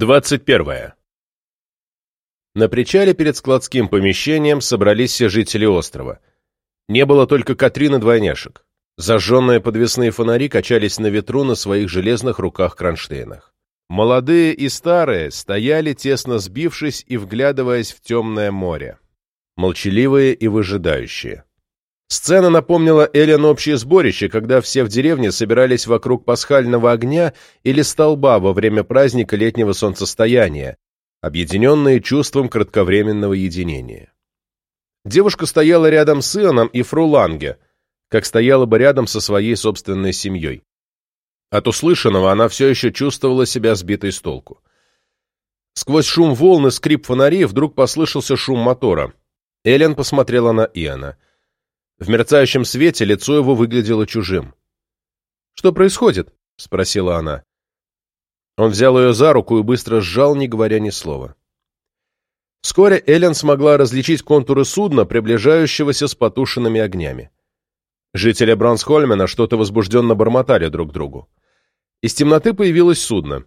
21. На причале перед складским помещением собрались все жители острова. Не было только Катрины-двойняшек. Зажженные подвесные фонари качались на ветру на своих железных руках-кронштейнах. Молодые и старые стояли, тесно сбившись и вглядываясь в темное море. Молчаливые и выжидающие. Сцена напомнила Эллен общее сборище, когда все в деревне собирались вокруг пасхального огня или столба во время праздника летнего солнцестояния, объединенные чувством кратковременного единения. Девушка стояла рядом с Ионом и Фруланге, как стояла бы рядом со своей собственной семьей. От услышанного она все еще чувствовала себя сбитой с толку. Сквозь шум волн и скрип фонарей вдруг послышался шум мотора. Эллен посмотрела на Иона — в мерцающем свете лицо его выглядело чужим. «Что происходит?» — спросила она. Он взял ее за руку и быстро сжал, не говоря ни слова. Вскоре Эллен смогла различить контуры судна, приближающегося с потушенными огнями. Жители Бронсхольмена что-то возбужденно бормотали друг другу. Из темноты появилось судно.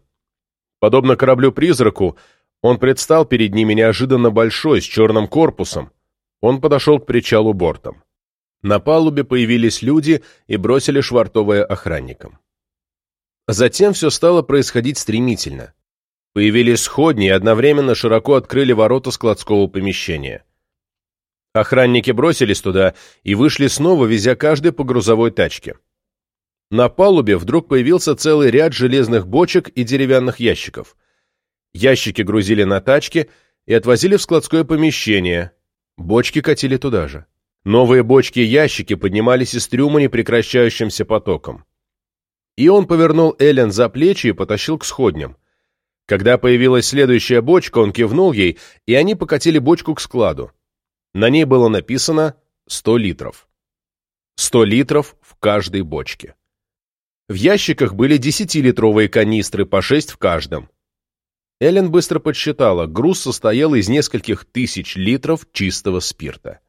Подобно кораблю-призраку, он предстал перед ними неожиданно большой, с черным корпусом. Он подошел к причалу бортом. На палубе появились люди и бросили швартовое охранникам. Затем все стало происходить стремительно. Появились сходни и одновременно широко открыли ворота складского помещения. Охранники бросились туда и вышли снова, везя каждый по грузовой тачке. На палубе вдруг появился целый ряд железных бочек и деревянных ящиков. Ящики грузили на тачки и отвозили в складское помещение. Бочки катили туда же. Новые бочки и ящики поднимались из трюма непрекращающимся потоком. И он повернул Эллен за плечи и потащил к сходням. Когда появилась следующая бочка, он кивнул ей, и они покатили бочку к складу. На ней было написано «100 литров». 100 литров в каждой бочке. В ящиках были 10-литровые канистры, по 6 в каждом. Эллен быстро подсчитала, груз состоял из нескольких тысяч литров чистого спирта.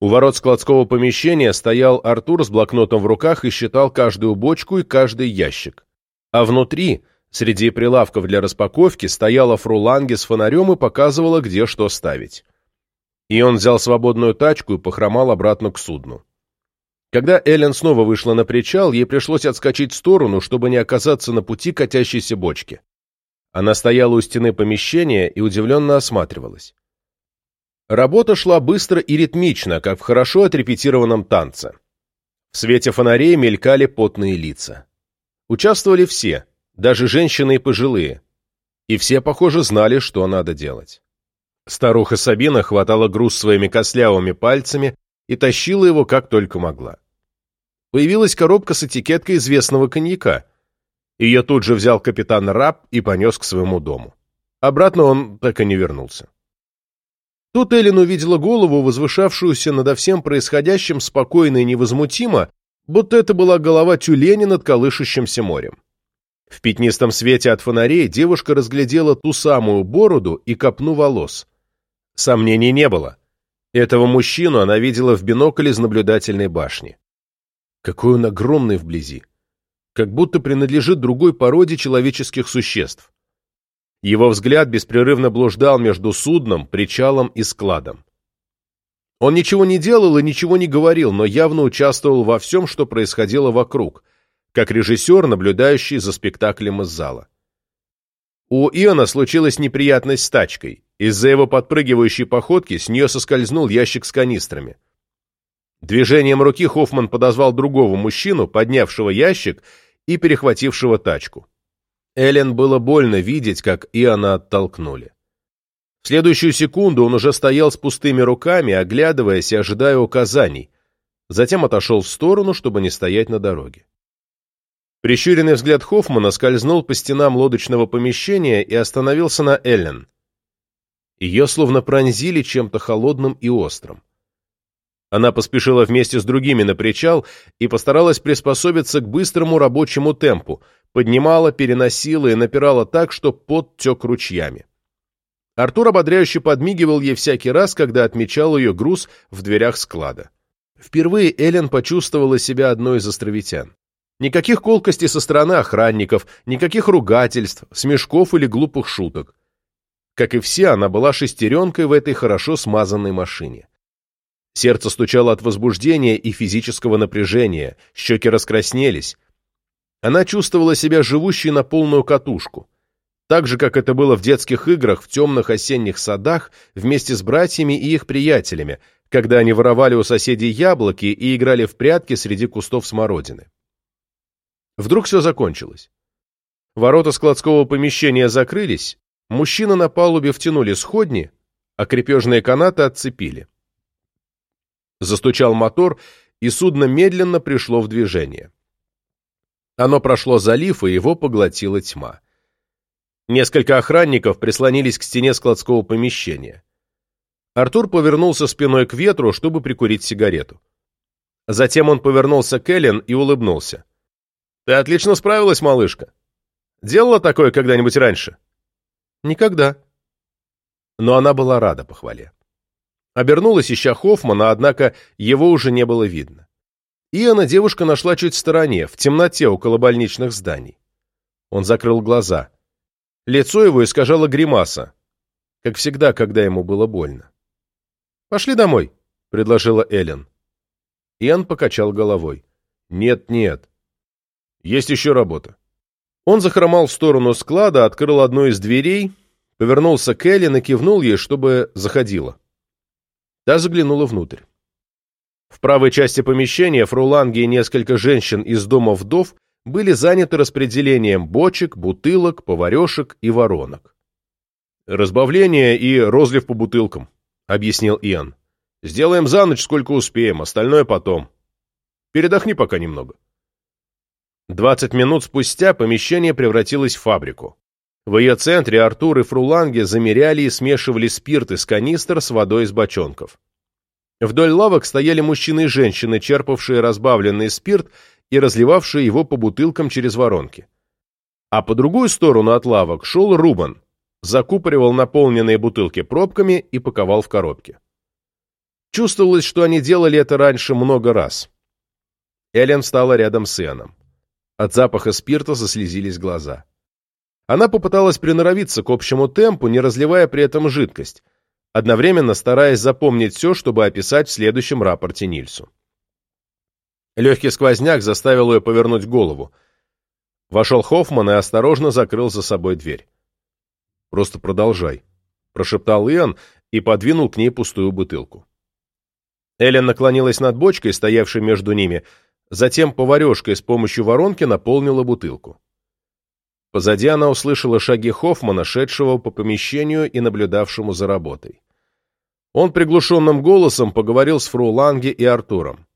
У ворот складского помещения стоял Артур с блокнотом в руках и считал каждую бочку и каждый ящик. А внутри, среди прилавков для распаковки, стояла фруланге с фонарем и показывала, где что ставить. И он взял свободную тачку и похромал обратно к судну. Когда Эллен снова вышла на причал, ей пришлось отскочить в сторону, чтобы не оказаться на пути катящейся бочки. Она стояла у стены помещения и удивленно осматривалась. Работа шла быстро и ритмично, как в хорошо отрепетированном танце. В свете фонарей мелькали потные лица. Участвовали все, даже женщины и пожилые. И все, похоже, знали, что надо делать. Старуха Сабина хватала груз своими костлявыми пальцами и тащила его как только могла. Появилась коробка с этикеткой известного коньяка. Ее тут же взял капитан Раб и понес к своему дому. Обратно он так и не вернулся. Тут Эллен увидела голову, возвышавшуюся над всем происходящим спокойно и невозмутимо, будто это была голова тюленя над колышущимся морем. В пятнистом свете от фонарей девушка разглядела ту самую бороду и копну волос. Сомнений не было. Этого мужчину она видела в бинокле из наблюдательной башни. Какой он огромный вблизи. Как будто принадлежит другой породе человеческих существ. Его взгляд беспрерывно блуждал между судном, причалом и складом. Он ничего не делал и ничего не говорил, но явно участвовал во всем, что происходило вокруг, как режиссер, наблюдающий за спектаклем из зала. У Иона случилась неприятность с тачкой. Из-за его подпрыгивающей походки с нее соскользнул ящик с канистрами. Движением руки Хоффман подозвал другого мужчину, поднявшего ящик и перехватившего тачку. Эллен было больно видеть, как Иоанна оттолкнули. В следующую секунду он уже стоял с пустыми руками, оглядываясь и ожидая указаний, затем отошел в сторону, чтобы не стоять на дороге. Прищуренный взгляд Хоффмана скользнул по стенам лодочного помещения и остановился на Эллен. Ее словно пронзили чем-то холодным и острым. Она поспешила вместе с другими на причал и постаралась приспособиться к быстрому рабочему темпу, поднимала, переносила и напирала так, что пот тек ручьями. Артур ободряюще подмигивал ей всякий раз, когда отмечал ее груз в дверях склада. Впервые Эллен почувствовала себя одной из островитян. Никаких колкостей со стороны охранников, никаких ругательств, смешков или глупых шуток. Как и все, она была шестеренкой в этой хорошо смазанной машине. Сердце стучало от возбуждения и физического напряжения, щеки раскраснелись. Она чувствовала себя живущей на полную катушку. Так же, как это было в детских играх в темных осенних садах вместе с братьями и их приятелями, когда они воровали у соседей яблоки и играли в прятки среди кустов смородины. Вдруг все закончилось. Ворота складского помещения закрылись, мужчины на палубе втянули сходни, а крепежные канаты отцепили. Застучал мотор, и судно медленно пришло в движение. Оно прошло залив, и его поглотила тьма. Несколько охранников прислонились к стене складского помещения. Артур повернулся спиной к ветру, чтобы прикурить сигарету. Затем он повернулся к Эллен и улыбнулся. «Ты отлично справилась, малышка. Делала такое когда-нибудь раньше?» «Никогда». Но она была рада похвале. Обернулась, ища Хоффмана, однако его уже не было видно. Иоанна девушка нашла чуть в стороне, в темноте около больничных зданий. Он закрыл глаза. Лицо его искажало гримаса, как всегда, когда ему было больно. «Пошли домой», — предложила Эллен. Иоанн покачал головой. «Нет, нет. Есть еще работа». Он захромал в сторону склада, открыл одну из дверей, повернулся к Эллен и кивнул ей, чтобы заходила. Та заглянула внутрь. В правой части помещения фруланги и несколько женщин из дома вдов были заняты распределением бочек, бутылок, поварешек и воронок. «Разбавление и розлив по бутылкам», — объяснил Иоанн. «Сделаем за ночь, сколько успеем, остальное потом. Передохни пока немного». Двадцать минут спустя помещение превратилось в фабрику. В ее центре Артур и Фруланги замеряли и смешивали спирт из канистр с водой из бочонков. Вдоль лавок стояли мужчины и женщины, черпавшие разбавленный спирт и разливавшие его по бутылкам через воронки. А по другую сторону от лавок шел Рубан, закупоривал наполненные бутылки пробками и паковал в коробки. Чувствовалось, что они делали это раньше много раз. Эллен встала рядом с Ианом. От запаха спирта заслезились глаза. Она попыталась приноровиться к общему темпу, не разливая при этом жидкость, одновременно стараясь запомнить все, чтобы описать в следующем рапорте Нильсу. Легкий сквозняк заставил ее повернуть голову. Вошел Хоффман и осторожно закрыл за собой дверь. «Просто продолжай», — прошептал Иоанн и подвинул к ней пустую бутылку. Эллен наклонилась над бочкой, стоявшей между ними, затем поварешкой с помощью воронки наполнила бутылку. Позади она услышала шаги Хоффмана, шедшего по помещению и наблюдавшему за работой. Он приглушенным голосом поговорил с фру Ланге и Артуром.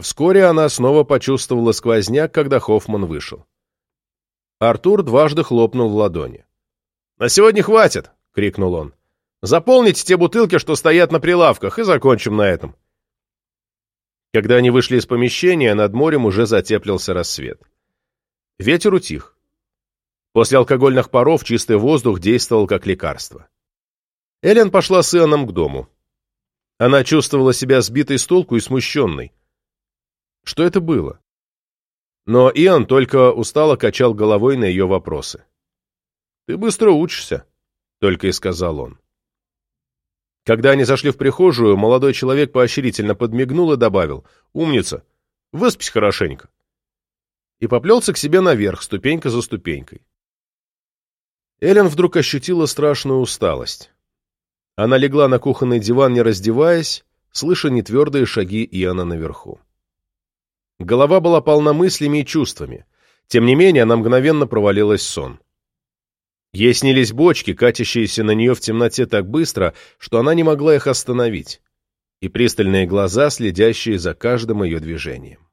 Вскоре она снова почувствовала сквозняк, когда Хоффман вышел. Артур дважды хлопнул в ладони. «На сегодня хватит!» — крикнул он. «Заполните те бутылки, что стоят на прилавках, и закончим на этом». Когда они вышли из помещения, над морем уже затеплился рассвет. Ветер утих. После алкогольных паров чистый воздух действовал как лекарство. Эллен пошла с Иоанном к дому. Она чувствовала себя сбитой с толку и смущенной. Что это было? Но Иоанн только устало качал головой на ее вопросы. «Ты быстро учишься», — только и сказал он. Когда они зашли в прихожую, молодой человек поощрительно подмигнул и добавил «Умница! Выспись хорошенько!» И поплелся к себе наверх, ступенька за ступенькой. Эллен вдруг ощутила страшную усталость. Она легла на кухонный диван, не раздеваясь, слыша нетвердые шаги Иоанна наверху. Голова была полна мыслями и чувствами. Тем не менее, она мгновенно провалилась в сон. Ей снились бочки, катящиеся на нее в темноте так быстро, что она не могла их остановить, и пристальные глаза, следящие за каждым ее движением.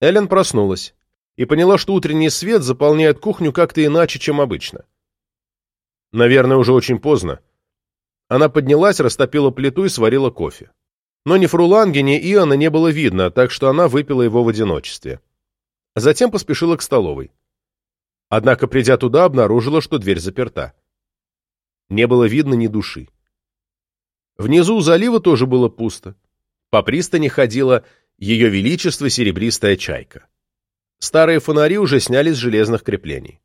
Эллен проснулась и поняла, что утренний свет заполняет кухню как-то иначе, чем обычно. Наверное, уже очень поздно. Она поднялась, растопила плиту и сварила кофе. Но ни Фруланги, ни Иоанна не было видно, так что она выпила его в одиночестве. Затем поспешила к столовой. Однако, придя туда, обнаружила, что дверь заперта. Не было видно ни души. Внизу у залива тоже было пусто. По пристани ходила Ее Величество Серебристая Чайка. Старые фонари уже сняли с железных креплений.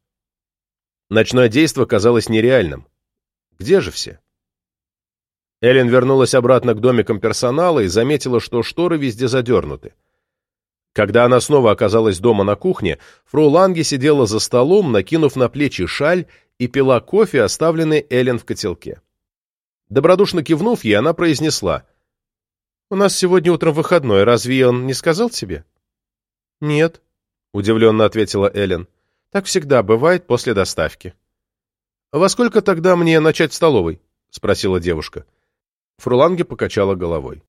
Ночное действо казалось нереальным. Где же все? Эллен вернулась обратно к домикам персонала и заметила, что шторы везде задернуты. Когда она снова оказалась дома на кухне, фру Ланге сидела за столом, накинув на плечи шаль и пила кофе, оставленный Эллен в котелке. Добродушно кивнув ей, она произнесла. «У нас сегодня утром выходной, разве он не сказал тебе?» «Нет», — удивленно ответила Эллен. «Так всегда бывает после доставки». «Во сколько тогда мне начать в столовой?» — спросила девушка. Фруланге покачала головой.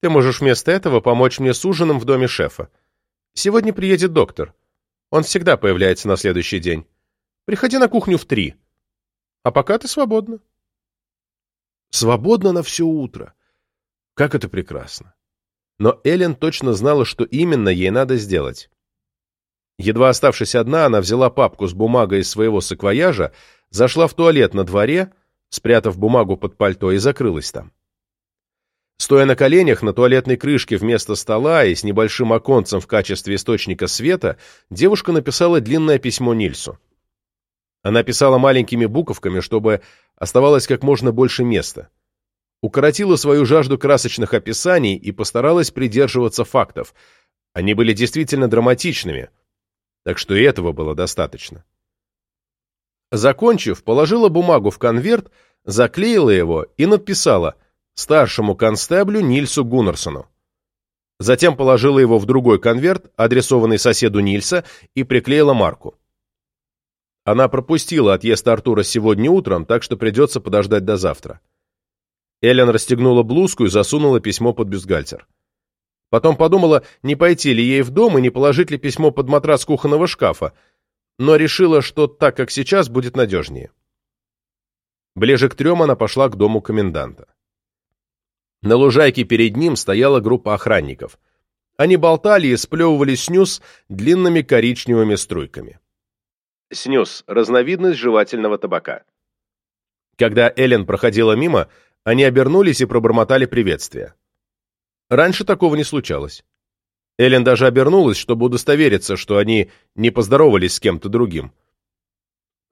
«Ты можешь вместо этого помочь мне с ужином в доме шефа. Сегодня приедет доктор. Он всегда появляется на следующий день. Приходи на кухню в три. А пока ты свободна». Свободна на все утро. Как это прекрасно. Но Эллен точно знала, что именно ей надо сделать. Едва оставшись одна, она взяла папку с бумагой из своего саквояжа, зашла в туалет на дворе, спрятав бумагу под пальто, и закрылась там. Стоя на коленях на туалетной крышке вместо стола и с небольшим оконцем в качестве источника света, девушка написала длинное письмо Нильсу. Она писала маленькими буковками, чтобы оставалось как можно больше места. Укоротила свою жажду красочных описаний и постаралась придерживаться фактов. Они были действительно драматичными, так что и этого было достаточно. Закончив, положила бумагу в конверт, заклеила его и написала старшему констеблю Нильсу Гуннерсону. Затем положила его в другой конверт, адресованный соседу Нильса, и приклеила марку. Она пропустила отъезд Артура сегодня утром, так что придется подождать до завтра. Эллен расстегнула блузку и засунула письмо под бюстгальтер. Потом подумала, не пойти ли ей в дом и не положить ли письмо под матрас кухонного шкафа, но решила, что так, как сейчас, будет надежнее. Ближе к трем она пошла к дому коменданта. На лужайке перед ним стояла группа охранников. Они болтали и сплевывали снюс длинными коричневыми струйками. Снюс – разновидность жевательного табака. Когда Эллен проходила мимо, они обернулись и пробормотали приветствие. Раньше такого не случалось. Эллен даже обернулась, чтобы удостовериться, что они не поздоровались с кем-то другим.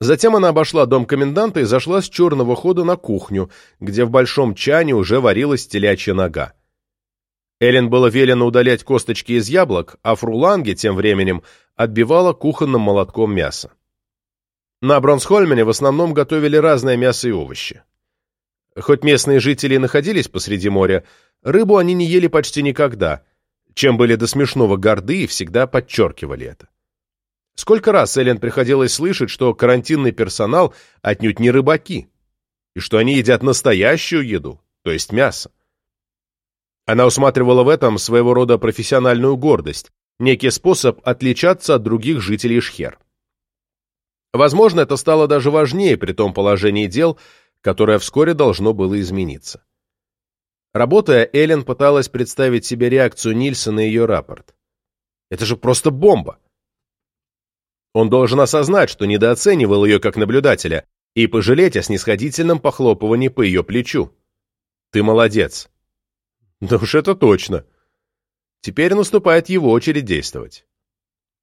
Затем она обошла дом коменданта и зашла с черного хода на кухню, где в большом чане уже варилась телячья нога. Эллен было велено удалять косточки из яблок, а Фруланге тем временем отбивала кухонным молотком мясо. На Бронсхольмене в основном готовили разное мясо и овощи. Хоть местные жители находились посреди моря, рыбу они не ели почти никогда, чем были до смешного горды и всегда подчеркивали это. Сколько раз Эллен приходилось слышать, что карантинный персонал отнюдь не рыбаки, и что они едят настоящую еду, то есть мясо. Она усматривала в этом своего рода профессиональную гордость, некий способ отличаться от других жителей Шхер. Возможно, это стало даже важнее при том положении дел, которое вскоре должно было измениться. Работая, Эллен пыталась представить себе реакцию Нильса на ее рапорт. Это же просто бомба! Он должен осознать, что недооценивал ее как наблюдателя, и пожалеть о снисходительном похлопывании по ее плечу. Ты молодец. Да уж это точно. Теперь наступает его очередь действовать.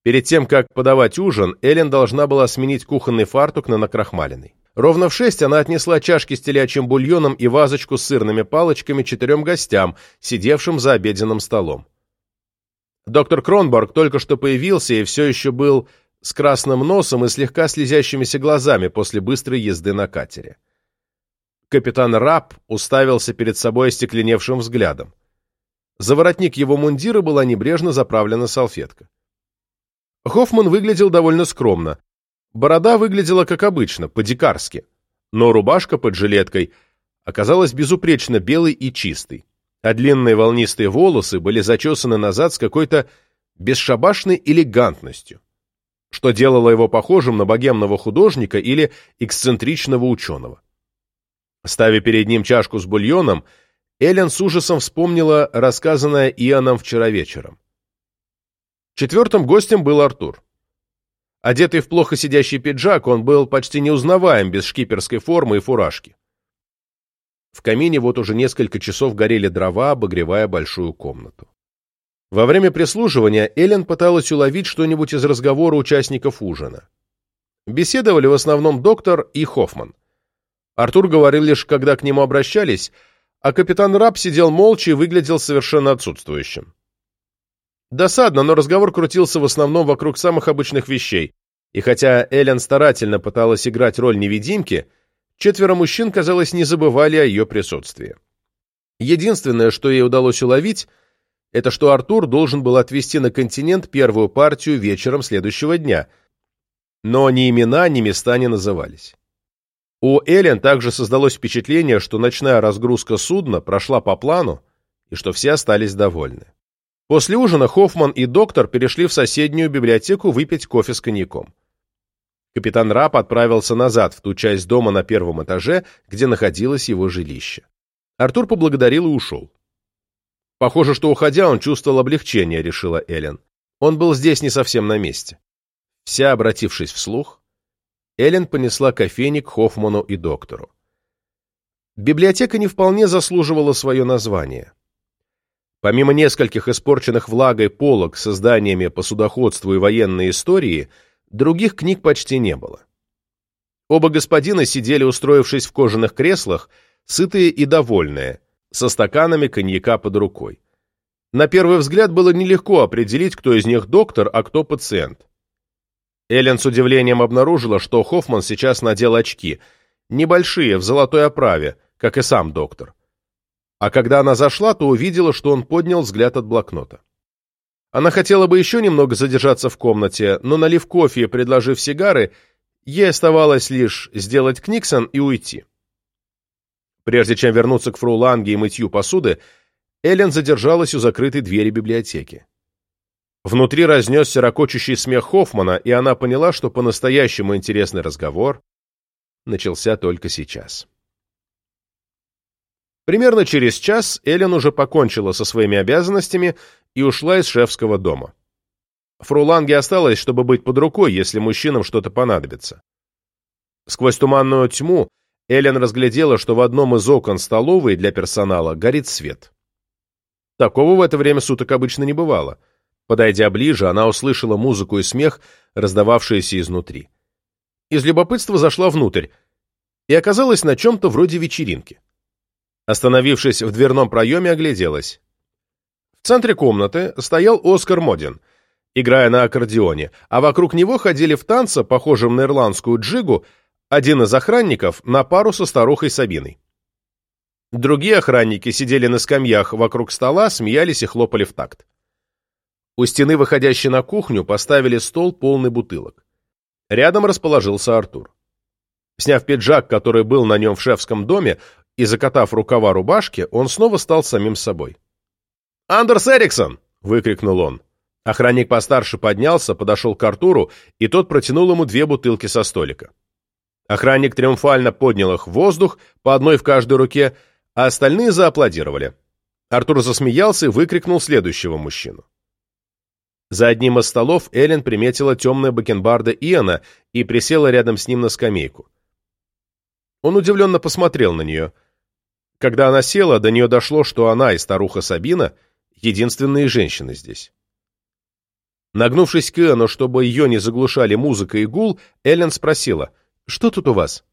Перед тем, как подавать ужин, Эллен должна была сменить кухонный фартук на накрахмаленный. Ровно в шесть она отнесла чашки с телячьим бульоном и вазочку с сырными палочками четырем гостям, сидевшим за обеденным столом. Доктор Кронборг только что появился и все еще был с красным носом и слегка слезящимися глазами после быстрой езды на катере. Капитан Раб уставился перед собой остекленевшим взглядом. За воротник его мундира была небрежно заправлена салфетка. Хоффман выглядел довольно скромно. Борода выглядела как обычно, по-дикарски. Но рубашка под жилеткой оказалась безупречно белой и чистой, а длинные волнистые волосы были зачесаны назад с какой-то бесшабашной элегантностью, что делало его похожим на богемного художника или эксцентричного ученого. Ставя перед ним чашку с бульоном, Эллен с ужасом вспомнила рассказанное Иоанном вчера вечером. Четвертым гостем был Артур. Одетый в плохо сидящий пиджак, он был почти неузнаваем без шкиперской формы и фуражки. В камине вот уже несколько часов горели дрова, обогревая большую комнату. Во время прислуживания Эллен пыталась уловить что-нибудь из разговора участников ужина. Беседовали в основном доктор и Хоффман. Артур говорил лишь, когда к нему обращались, а капитан Раб сидел молча и выглядел совершенно отсутствующим. Досадно, но разговор крутился в основном вокруг самых обычных вещей, и хотя Эллен старательно пыталась играть роль невидимки, четверо мужчин, казалось, не забывали о ее присутствии. Единственное, что ей удалось уловить, это что Артур должен был отвезти на континент первую партию вечером следующего дня, но ни имена, ни места не назывались. У Эллен также создалось впечатление, что ночная разгрузка судна прошла по плану и что все остались довольны. После ужина Хоффман и доктор перешли в соседнюю библиотеку выпить кофе с коньяком. Капитан Рап отправился назад в ту часть дома на первом этаже, где находилось его жилище. Артур поблагодарил и ушел. Похоже, что уходя, он чувствовал облегчение, решила Эллен. Он был здесь не совсем на месте. Вся обратившись вслух, Эллен понесла кофейник Хоффману и доктору. Библиотека не вполне заслуживала свое название. Помимо нескольких испорченных влагой полок с изданиями по судоходству и военной истории, других книг почти не было. Оба господина сидели, устроившись в кожаных креслах, сытые и довольные, со стаканами коньяка под рукой. На первый взгляд было нелегко определить, кто из них доктор, а кто пациент. Эллен с удивлением обнаружила, что Хоффман сейчас надел очки, небольшие, в золотой оправе, как и сам доктор. А когда она зашла, то увидела, что он поднял взгляд от блокнота. Она хотела бы еще немного задержаться в комнате, но, налив кофе и предложив сигары, ей оставалось лишь сделать книксон и уйти. Прежде чем вернуться к фру Ланге и мытью посуды, Эллен задержалась у закрытой двери библиотеки. Внутри разнесся ракочущий смех Хоффмана, и она поняла, что по-настоящему интересный разговор начался только сейчас. Примерно через час Эллен уже покончила со своими обязанностями и ушла из шефского дома. Фру Ланге осталось, чтобы быть под рукой, если мужчинам что-то понадобится. Сквозь туманную тьму Эллен разглядела, что в одном из окон столовой для персонала горит свет. Такого в это время суток обычно не бывало. Подойдя ближе, она услышала музыку и смех, раздававшиеся изнутри. Из любопытства зашла внутрь и оказалась на чем-то вроде вечеринки. Остановившись в дверном проеме, огляделась. В центре комнаты стоял Оскар Модин, играя на аккордеоне, а вокруг него ходили в танце, похожем на ирландскую джигу, один из охранников на пару со старухой Сабиной. Другие охранники сидели на скамьях вокруг стола, смеялись и хлопали в такт. У стены, выходящей на кухню, поставили стол полный бутылок. Рядом расположился Артур. Сняв пиджак, который был на нем в шефском доме, и закатав рукава рубашки, он снова стал самим собой. «Андерс Эриксон!» — выкрикнул он. Охранник постарше поднялся, подошел к Артуру, и тот протянул ему две бутылки со столика. Охранник триумфально поднял их в воздух, по одной в каждой руке, а остальные зааплодировали. Артур засмеялся и выкрикнул следующего мужчину. За одним из столов Эллен приметила темное бакенбарда Иона и присела рядом с ним на скамейку. Он удивленно посмотрел на нее. Когда она села, до нее дошло, что она и старуха Сабина — единственные женщины здесь. Нагнувшись к Иону, чтобы ее не заглушали музыка и гул, Эллен спросила — что тут у вас?»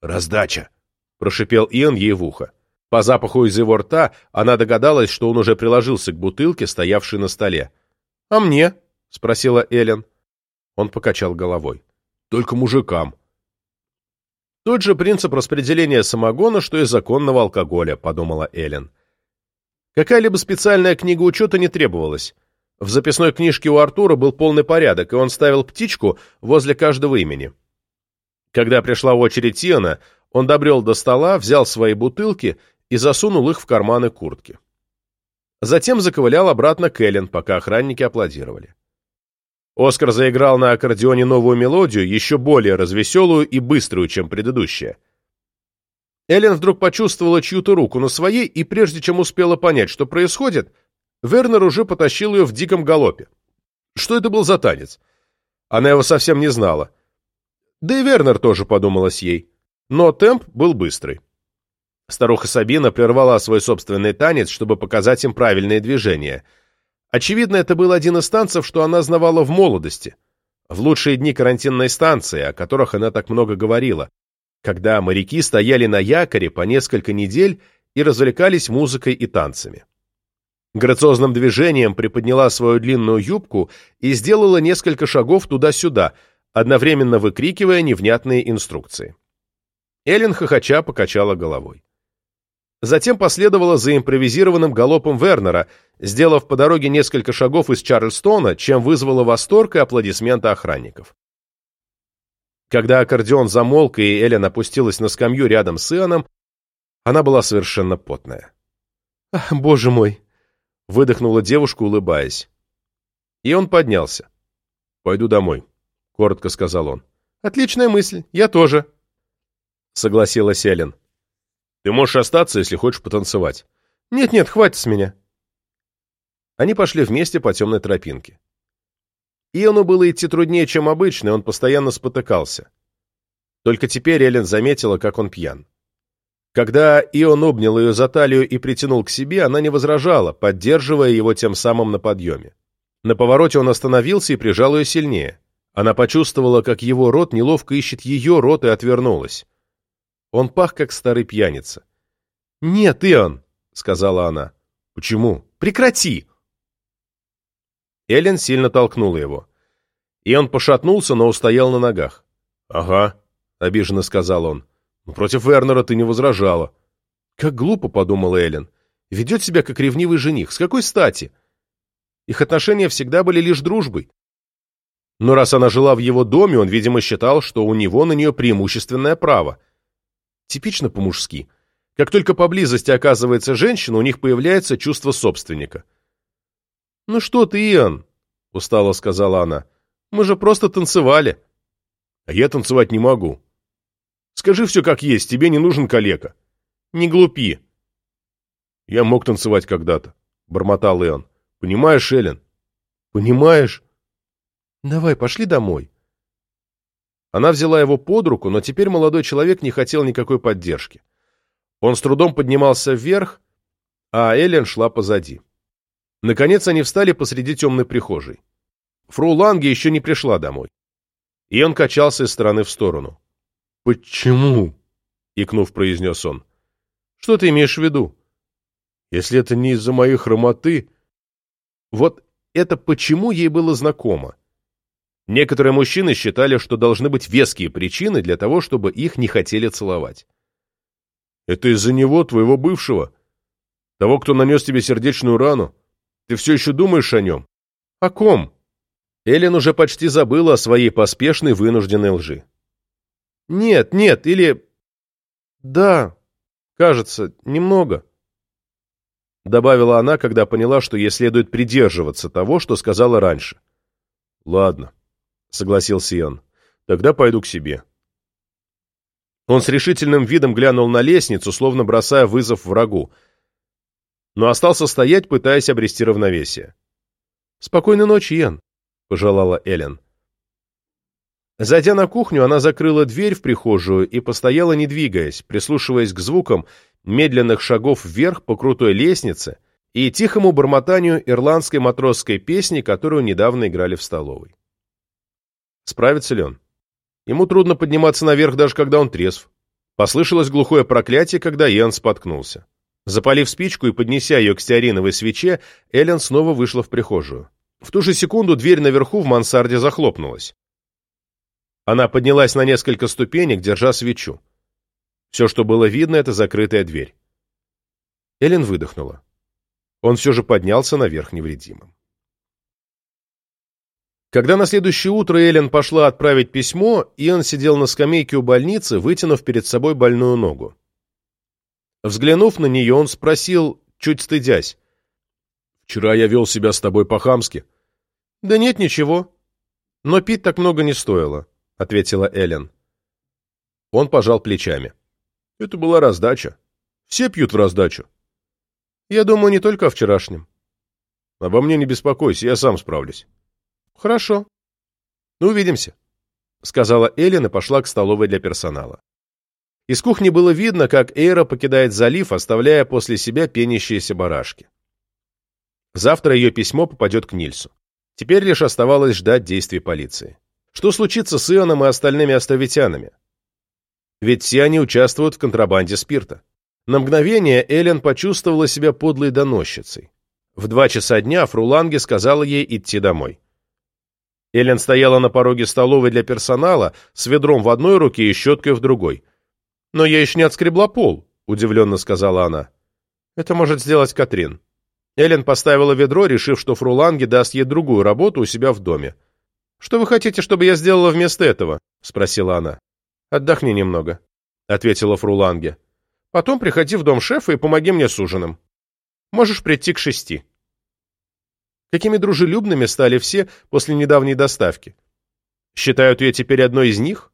«Раздача», — прошипел Иэн ей в ухо. По запаху из его рта она догадалась, что он уже приложился к бутылке, стоявшей на столе. «А мне?» — спросила Эллен. Он покачал головой. «Только мужикам». «Тот же принцип распределения самогона, что и законного алкоголя», — подумала Эллен. Какая-либо специальная книга учета не требовалась. В записной книжке у Артура был полный порядок, и он ставил птичку возле каждого имени. Когда пришла очередь Тиана, он добрел до стола, взял свои бутылки и засунул их в карманы куртки. Затем заковылял обратно к Эллен, пока охранники аплодировали. Оскар заиграл на аккордеоне новую мелодию, еще более развеселую и быструю, чем предыдущая. Эллен вдруг почувствовала чью-то руку на своей, и прежде чем успела понять, что происходит, Вернер уже потащил ее в диком галопе. Что это был за танец? Она его совсем не знала. Да и Вернер тоже подумалось ей. Но темп был быстрый. Старуха Сабина прервала свой собственный танец, чтобы показать им правильные движения. Очевидно, это был один из танцев, что она знавала в молодости, в лучшие дни карантинной станции, о которых она так много говорила, когда моряки стояли на якоре по несколько недель и развлекались музыкой и танцами. Грациозным движением приподняла свою длинную юбку и сделала несколько шагов туда-сюда, одновременно выкрикивая невнятные инструкции. Эллен хохоча покачала головой. Затем последовала за импровизированным галопом Вернера, сделав по дороге несколько шагов из Чарльстона, чем вызвала восторг и аплодисменты охранников. Когда аккордеон замолк и Эллен опустилась на скамью рядом с Иоанном, она была совершенно потная. «Боже мой!» — выдохнула девушка, улыбаясь. И он поднялся. «Пойду домой», — коротко сказал он. «Отличная мысль, я тоже», — согласилась Эллен. «Ты можешь остаться, если хочешь потанцевать». «Нет-нет, хватит с меня». Они пошли вместе по темной тропинке. Иону было идти труднее, чем обычно, и он постоянно спотыкался. Только теперь Эллен заметила, как он пьян. Когда Ион обнял ее за талию и притянул к себе, она не возражала, поддерживая его тем самым на подъеме. На повороте он остановился и прижал ее сильнее. Она почувствовала, как его рот неловко ищет ее рот и отвернулась. Он пах, как старый пьяница. «Нет, Ион!» — сказала она. «Почему? Прекрати!» Эллен сильно толкнула его. И он пошатнулся, но устоял на ногах. «Ага», — обиженно сказал он. «Но против Вернера ты не возражала». «Как глупо», — подумала Эллен. «Ведет себя как ревнивый жених. С какой стати?» Их отношения всегда были лишь дружбой. Но раз она жила в его доме, он, видимо, считал, что у него на нее преимущественное право. Типично по-мужски. Как только поблизости оказывается женщина, у них появляется чувство собственника. «Ну что ты, Иоанн?» — устало сказала она. «Мы же просто танцевали». «А я танцевать не могу». «Скажи все как есть, тебе не нужен калека». «Не глупи». «Я мог танцевать когда-то», — бормотал Иоанн. «Понимаешь, Эллен?» «Понимаешь?» «Давай, пошли домой». Она взяла его под руку, но теперь молодой человек не хотел никакой поддержки. Он с трудом поднимался вверх, а Эллен шла позади. Наконец они встали посреди темной прихожей. Фру Ланге еще не пришла домой. И он качался из стороны в сторону. «Почему?» — икнув, произнес он. «Что ты имеешь в виду?» «Если это не из-за моей хромоты...» Вот это почему ей было знакомо. Некоторые мужчины считали, что должны быть веские причины для того, чтобы их не хотели целовать. «Это из-за него, твоего бывшего? Того, кто нанес тебе сердечную рану?» Ты все еще думаешь о нем? О ком? Эллен уже почти забыла о своей поспешной вынужденной лжи. Нет, нет, или... Да, кажется, немного. Добавила она, когда поняла, что ей следует придерживаться того, что сказала раньше. Ладно, согласился он. Тогда пойду к себе. Он с решительным видом глянул на лестницу, словно бросая вызов врагу, но остался стоять, пытаясь обрести равновесие. «Спокойной ночи, Ян», — пожелала Эллен. Зайдя на кухню, она закрыла дверь в прихожую и постояла, не двигаясь, прислушиваясь к звукам медленных шагов вверх по крутой лестнице и тихому бормотанию ирландской матросской песни, которую недавно играли в столовой. Справится ли он? Ему трудно подниматься наверх, даже когда он трезв. Послышалось глухое проклятие, когда Иоанн споткнулся. Запалив спичку и поднеся ее к стеариновой свече, Эллен снова вышла в прихожую. В ту же секунду дверь наверху в мансарде захлопнулась. Она поднялась на несколько ступенек, держа свечу. Все, что было видно, это закрытая дверь. Эллен выдохнула. Он все же поднялся наверх невредимым. Когда на следующее утро Эллен пошла отправить письмо, Иоанн сидел на скамейке у больницы, вытянув перед собой больную ногу. Взглянув на нее, он спросил, чуть стыдясь. «Вчера я вел себя с тобой по-хамски». «Да нет, ничего. Но пить так много не стоило», — ответила Эллен. Он пожал плечами. «Это была раздача. Все пьют в раздачу». «Я думаю, не только о вчерашнем». «Обо мне не беспокойся, я сам справлюсь». «Хорошо. Ну, увидимся», — сказала Эллен и пошла к столовой для персонала. Из кухни было видно, как Эйра покидает залив, оставляя после себя пенящиеся барашки. Завтра ее письмо попадет к Нильсу. Теперь лишь оставалось ждать действий полиции. Что случится с Ионом и остальными островитянами? Ведь все они участвуют в контрабанде спирта. На мгновение Эллен почувствовала себя подлой доносчицей. В два часа дня Фруланге сказала ей идти домой. Эллен стояла на пороге столовой для персонала с ведром в одной руке и щеткой в другой. «Но я еще не отскребла пол», — удивленно сказала она. «Это может сделать Катрин». Эллен поставила ведро, решив, что Фруланге даст ей другую работу у себя в доме. «Что вы хотите, чтобы я сделала вместо этого?» — спросила она. «Отдохни немного», — ответила Фруланге. «Потом приходи в дом шефа и помоги мне с ужином. Можешь прийти к шести». Какими дружелюбными стали все после недавней доставки. Считают ее теперь одной из них?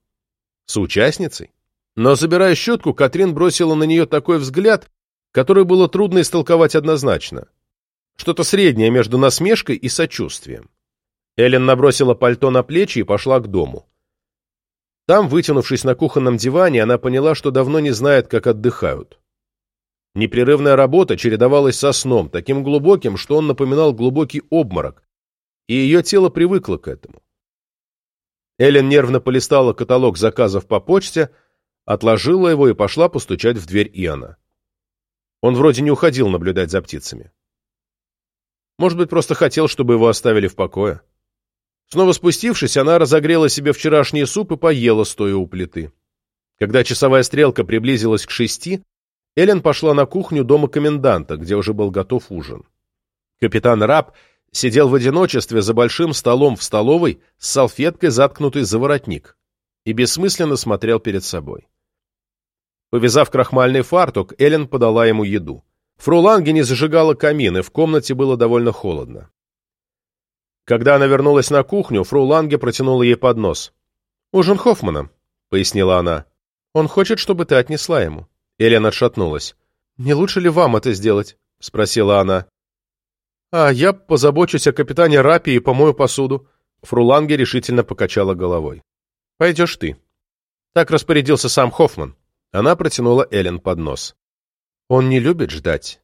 Соучастницей? Но, забирая щетку, Катрин бросила на нее такой взгляд, который было трудно истолковать однозначно. Что-то среднее между насмешкой и сочувствием. Эллен набросила пальто на плечи и пошла к дому. Там, вытянувшись на кухонном диване, она поняла, что давно не знает, как отдыхают. Непрерывная работа чередовалась со сном, таким глубоким, что он напоминал глубокий обморок, и ее тело привыкло к этому. Эллен нервно полистала каталог заказов по почте, отложила его и пошла постучать в дверь Иоанна. Он вроде не уходил наблюдать за птицами. Может быть, просто хотел, чтобы его оставили в покое. Снова спустившись, она разогрела себе вчерашний суп и поела, стоя у плиты. Когда часовая стрелка приблизилась к шести, Эллен пошла на кухню дома коменданта, где уже был готов ужин. Капитан Раб сидел в одиночестве за большим столом в столовой с салфеткой, заткнутой за воротник, и бессмысленно смотрел перед собой. Повязав крахмальный фартук, Эллен подала ему еду. Фру Ланге не зажигала камин, и в комнате было довольно холодно. Когда она вернулась на кухню, фру Ланге протянула ей поднос. «Ужин Хоффмана», — пояснила она. «Он хочет, чтобы ты отнесла ему». Элен отшатнулась. «Не лучше ли вам это сделать?» — спросила она. «А я позабочусь о капитане Рапи и помою посуду». Фруланге решительно покачала головой. «Пойдешь ты». Так распорядился сам Хоффман. Она протянула Элен под нос. «Он не любит ждать»,